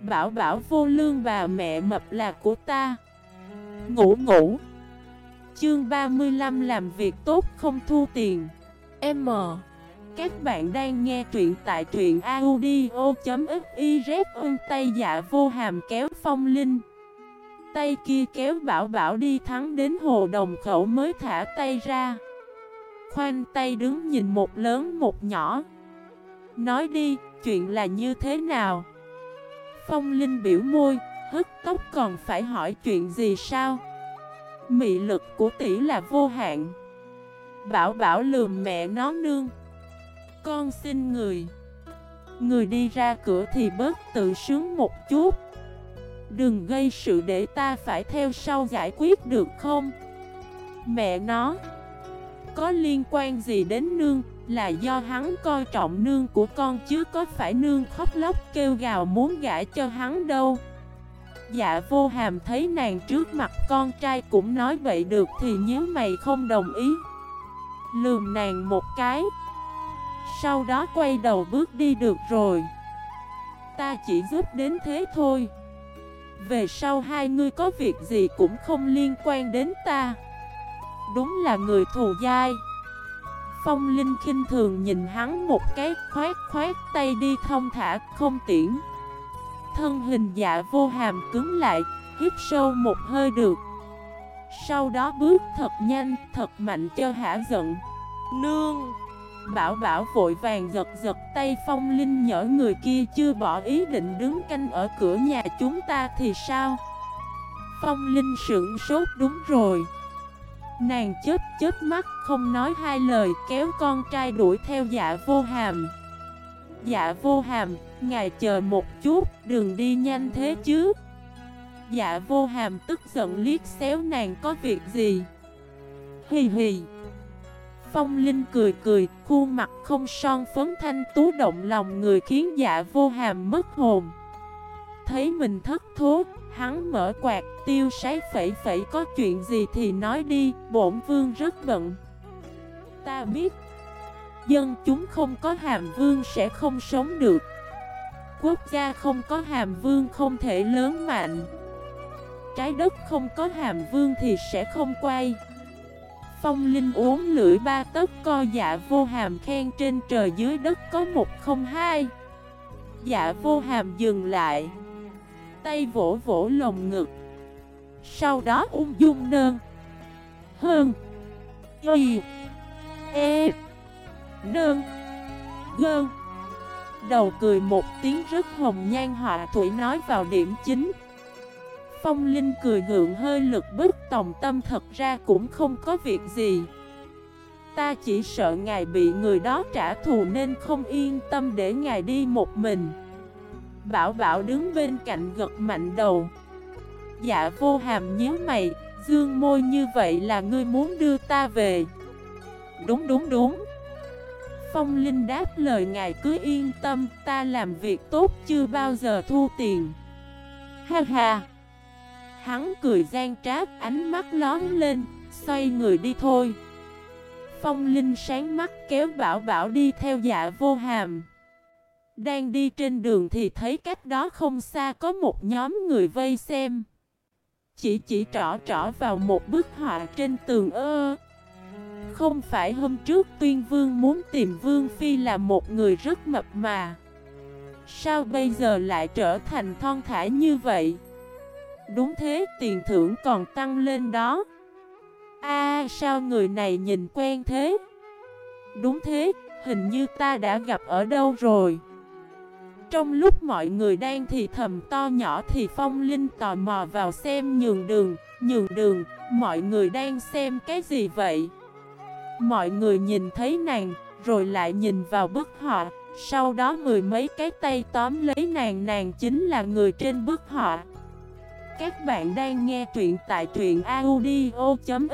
Bảo bảo vô lương bà mẹ mập là của ta. Ngủ ngủ. Chương 35 làm việc tốt không thu tiền. M. Các bạn đang nghe truyện tại truyện audio.xyz Ơn tay dạ vô hàm kéo phong linh. Tay kia kéo bảo bảo đi thắng đến hồ đồng khẩu mới thả tay ra. Khoanh tay đứng nhìn một lớn một nhỏ. Nói đi, chuyện là như thế nào? Phong Linh biểu môi, hức tóc còn phải hỏi chuyện gì sao? Mị lực của tỷ là vô hạn. Bảo bảo lườm mẹ nó nương. Con xin người. Người đi ra cửa thì bớt tự sướng một chút. Đừng gây sự để ta phải theo sau giải quyết được không? Mẹ nó Có liên quan gì đến nương? Là do hắn coi trọng nương của con chứ có phải nương khóc lóc kêu gào muốn gả cho hắn đâu. Dạ vô hàm thấy nàng trước mặt con trai cũng nói vậy được thì nhớ mày không đồng ý. Lườm nàng một cái. Sau đó quay đầu bước đi được rồi. Ta chỉ giúp đến thế thôi. Về sau hai ngươi có việc gì cũng không liên quan đến ta. Đúng là người thù dai. Phong Linh khinh thường nhìn hắn một cái khoát khoát tay đi thông thả không tiễn. Thân hình dạ vô hàm cứng lại, hít sâu một hơi được. Sau đó bước thật nhanh, thật mạnh cho hả giận. Nương! Bảo bảo vội vàng giật giật tay phong linh nhở người kia chưa bỏ ý định đứng canh ở cửa nhà chúng ta thì sao? Phong linh sững sốt đúng rồi. Nàng chết chết mắt không nói hai lời kéo con trai đuổi theo dạ vô hàm. Dạ vô hàm, ngài chờ một chút, đừng đi nhanh thế chứ. Dạ vô hàm tức giận liếc xéo nàng có việc gì. Hì hì. Phong Linh cười cười, khuôn mặt không son phấn thanh tú động lòng người khiến dạ vô hàm mất hồn. Thấy mình thất thố, hắn mở quạt, tiêu sái phẩy phẩy có chuyện gì thì nói đi, bổn vương rất bận. Ta biết Dân chúng không có hàm vương sẽ không sống được. Quốc gia không có hàm vương không thể lớn mạnh. Trái đất không có hàm vương thì sẽ không quay. Phong Linh uống lưỡi ba tấc co dạ vô hàm khen trên trời dưới đất có một không hai. Dạ vô hàm dừng lại. Tay vỗ vỗ lồng ngực. Sau đó ung dung nơn. Hơn. Y. E. Nơn. Gơn. Đầu cười một tiếng rất hồng nhan họa thủy nói vào điểm chính. Phong Linh cười ngượng hơi lực bức, tòng tâm thật ra cũng không có việc gì. Ta chỉ sợ ngài bị người đó trả thù nên không yên tâm để ngài đi một mình. Bảo bảo đứng bên cạnh gật mạnh đầu. Dạ vô hàm nhớ mày, Dương môi như vậy là ngươi muốn đưa ta về. Đúng đúng đúng. Phong Linh đáp lời ngài cứ yên tâm, Ta làm việc tốt chưa bao giờ thu tiền. Ha ha. Hắn cười gian trác, ánh mắt lón lên, Xoay người đi thôi. Phong Linh sáng mắt kéo bảo bảo đi theo dạ vô hàm. Đang đi trên đường thì thấy cách đó không xa có một nhóm người vây xem. Chỉ chỉ trỏ trỏ vào một bức họa trên tường ơ. Không phải hôm trước tuyên vương muốn tìm vương phi là một người rất mập mà. Sao bây giờ lại trở thành thon thả như vậy? Đúng thế, tiền thưởng còn tăng lên đó. A sao người này nhìn quen thế? Đúng thế, hình như ta đã gặp ở đâu rồi? Trong lúc mọi người đang thì thầm to nhỏ thì Phong Linh tò mò vào xem nhường đường Nhường đường, mọi người đang xem cái gì vậy? Mọi người nhìn thấy nàng, rồi lại nhìn vào bức họa Sau đó mười mấy cái tay tóm lấy nàng Nàng chính là người trên bức họa. Các bạn đang nghe truyện tại truyện audio.fif